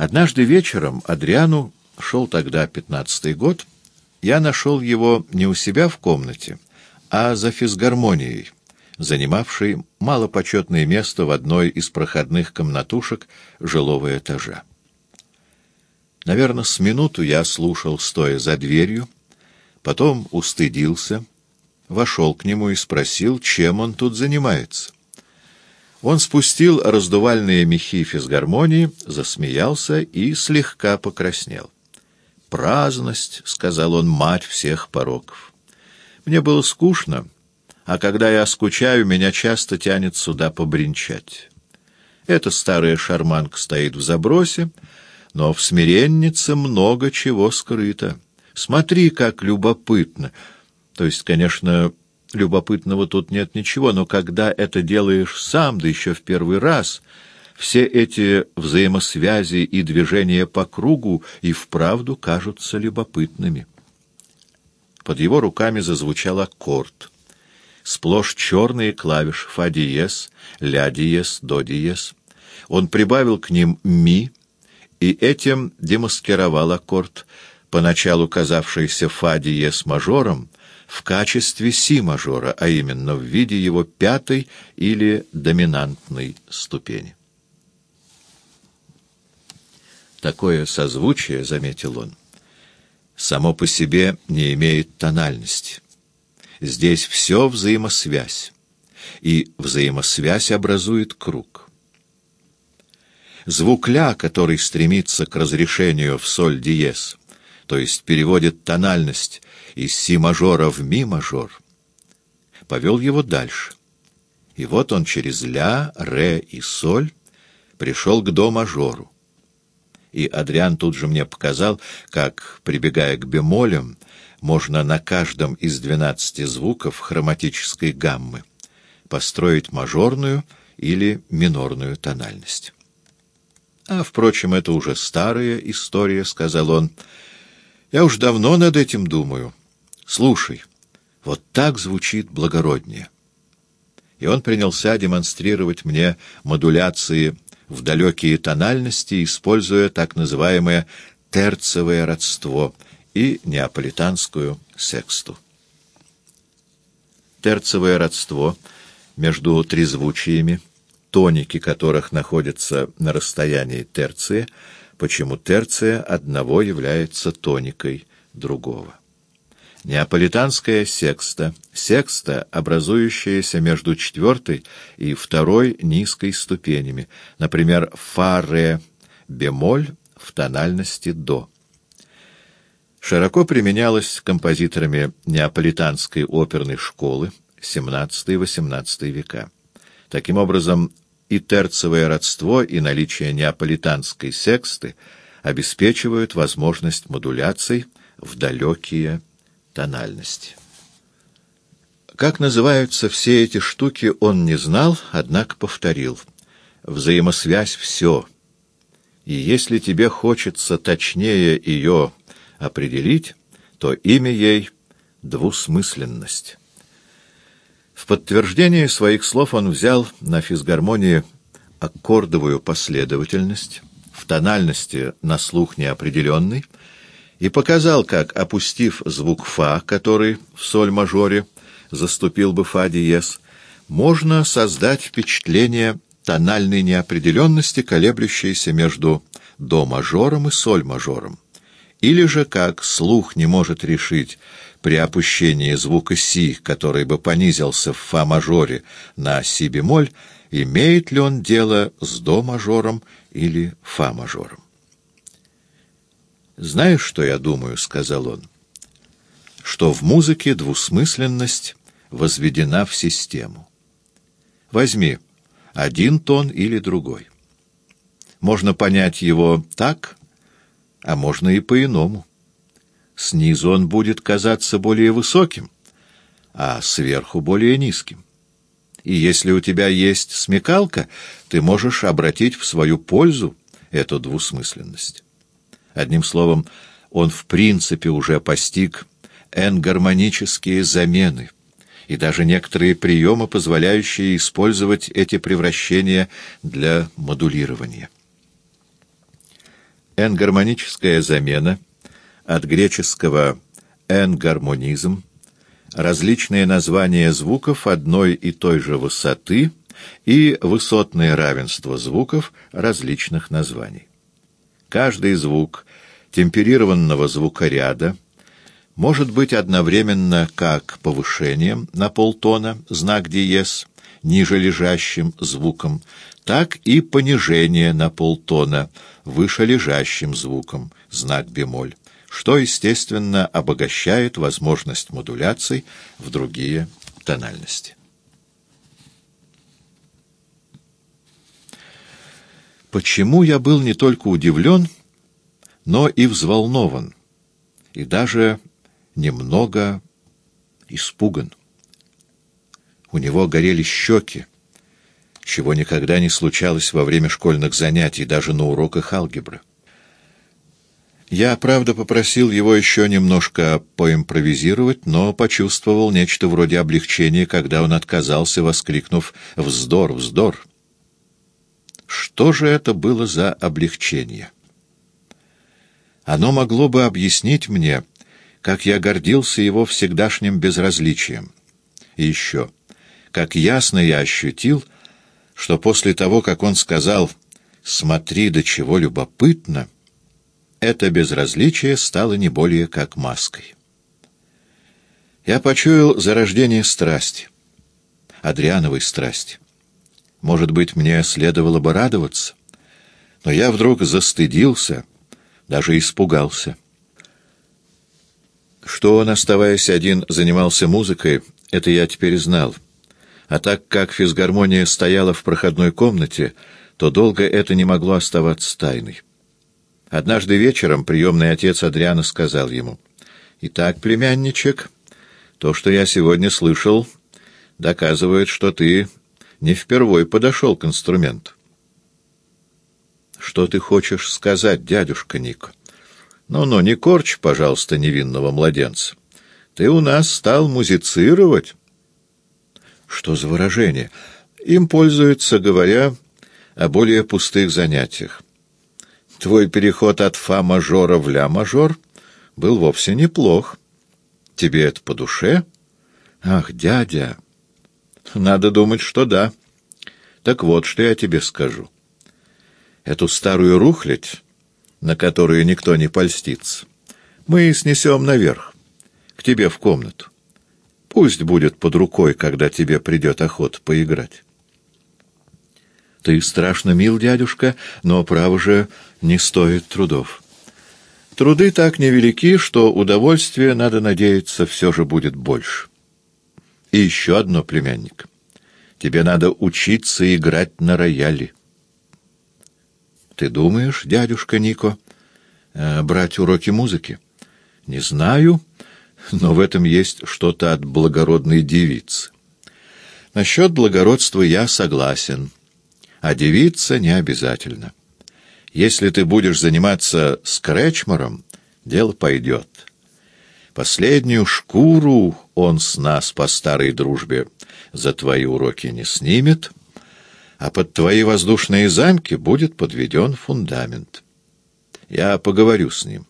Однажды вечером Адриану, шел тогда пятнадцатый год, я нашел его не у себя в комнате, а за физгармонией, занимавшей малопочетное место в одной из проходных комнатушек жилого этажа. Наверное, с минуту я слушал, стоя за дверью, потом устыдился, вошел к нему и спросил, чем он тут занимается. Он спустил раздувальные мехи физгармонии, засмеялся и слегка покраснел. «Праздность», — сказал он, — «мать всех пороков». Мне было скучно, а когда я скучаю, меня часто тянет сюда побренчать. Эта старая шарманка стоит в забросе, но в смиреннице много чего скрыто. Смотри, как любопытно. То есть, конечно, Любопытного тут нет ничего, но когда это делаешь сам, да еще в первый раз, все эти взаимосвязи и движения по кругу и вправду кажутся любопытными. Под его руками зазвучал аккорд. Сплошь черные клавиши фа диез, ля диез, до диез. Он прибавил к ним ми и этим демаскировал аккорд, поначалу казавшийся фа диез мажором, в качестве си-мажора, а именно в виде его пятой или доминантной ступени. Такое созвучие, заметил он, само по себе не имеет тональности. Здесь все взаимосвязь, и взаимосвязь образует круг. Звук ля, который стремится к разрешению в соль диез, то есть переводит тональность из си-мажора в ми-мажор, повел его дальше. И вот он через ля, ре и соль пришел к до-мажору. И Адриан тут же мне показал, как, прибегая к бемолям, можно на каждом из двенадцати звуков хроматической гаммы построить мажорную или минорную тональность. «А, впрочем, это уже старая история», — сказал он, — я уж давно над этим думаю. Слушай, вот так звучит благороднее. И он принялся демонстрировать мне модуляции в далекие тональности, используя так называемое терцевое родство и неаполитанскую сексту. Терцевое родство между трезвучиями, тоники которых находятся на расстоянии терции, почему терция одного является тоникой другого. Неаполитанская секста — секста, образующаяся между четвертой и второй низкой ступенями, например, фа-ре бемоль в тональности до. Широко применялась композиторами неаполитанской оперной школы XVII-XVIII века. Таким образом, и терцевое родство, и наличие неаполитанской сексты обеспечивают возможность модуляций в далекие тональности. Как называются все эти штуки, он не знал, однако повторил. Взаимосвязь — все. И если тебе хочется точнее ее определить, то имя ей — двусмысленность. В подтверждение своих слов он взял на физгармонии аккордовую последовательность, в тональности на слух неопределенный, и показал, как, опустив звук «фа», который в соль-мажоре заступил бы «фа» диез, можно создать впечатление тональной неопределенности, колеблющейся между до-мажором и соль-мажором. Или же, как слух не может решить, при опущении звука «си», который бы понизился в фа-мажоре на си-бемоль, имеет ли он дело с до-мажором или фа-мажором. «Знаешь, что я думаю?» — сказал он. «Что в музыке двусмысленность возведена в систему. Возьми один тон или другой. Можно понять его так, а можно и по-иному. Снизу он будет казаться более высоким, а сверху более низким. И если у тебя есть смекалка, ты можешь обратить в свою пользу эту двусмысленность. Одним словом, он в принципе уже постиг энгармонические замены и даже некоторые приемы, позволяющие использовать эти превращения для модулирования. Энгармоническая замена от греческого «энгармонизм» различные названия звуков одной и той же высоты и высотное равенство звуков различных названий. Каждый звук темперированного звукоряда может быть одновременно как повышением на полтона, знак диез, ниже лежащим звуком, так и понижение на полтона, выше лежащим звуком, знак бемоль что, естественно, обогащает возможность модуляций в другие тональности. Почему я был не только удивлен, но и взволнован, и даже немного испуган. У него горели щеки, чего никогда не случалось во время школьных занятий, даже на уроках алгебры. Я, правда, попросил его еще немножко поимпровизировать, но почувствовал нечто вроде облегчения, когда он отказался, воскликнув «Вздор, вздор!». Что же это было за облегчение? Оно могло бы объяснить мне, как я гордился его всегдашним безразличием. И еще, как ясно я ощутил, что после того, как он сказал «Смотри, до чего любопытно», это безразличие стало не более как маской. Я почуял зарождение страсти, Адриановой страсти. Может быть, мне следовало бы радоваться, но я вдруг застыдился, даже испугался. Что он, оставаясь один, занимался музыкой, это я теперь знал. А так как физгармония стояла в проходной комнате, то долго это не могло оставаться тайной. Однажды вечером приемный отец Адриана сказал ему, «Итак, племянничек, то, что я сегодня слышал, доказывает, что ты не впервой подошел к инструменту». «Что ты хочешь сказать, дядюшка Ник? Ну-ну, не корчь, пожалуйста, невинного младенца. Ты у нас стал музицировать». «Что за выражение?» Им пользуются, говоря о более пустых занятиях. Твой переход от фа-мажора в ля-мажор был вовсе неплох. Тебе это по душе? Ах, дядя! Надо думать, что да. Так вот, что я тебе скажу. Эту старую рухлядь, на которую никто не польстится, мы снесем наверх, к тебе в комнату. Пусть будет под рукой, когда тебе придет охота поиграть. Ты страшно мил, дядюшка, но, право же, не стоит трудов. Труды так невелики, что удовольствие, надо надеяться, все же будет больше. И еще одно, племянник. Тебе надо учиться играть на рояле. Ты думаешь, дядюшка Нико, э, брать уроки музыки? Не знаю, но в этом есть что-то от благородной девицы. Насчет благородства я согласен а девица не обязательно. Если ты будешь заниматься скретчмором, дело пойдет. Последнюю шкуру он с нас по старой дружбе за твои уроки не снимет, а под твои воздушные замки будет подведен фундамент. Я поговорю с ним.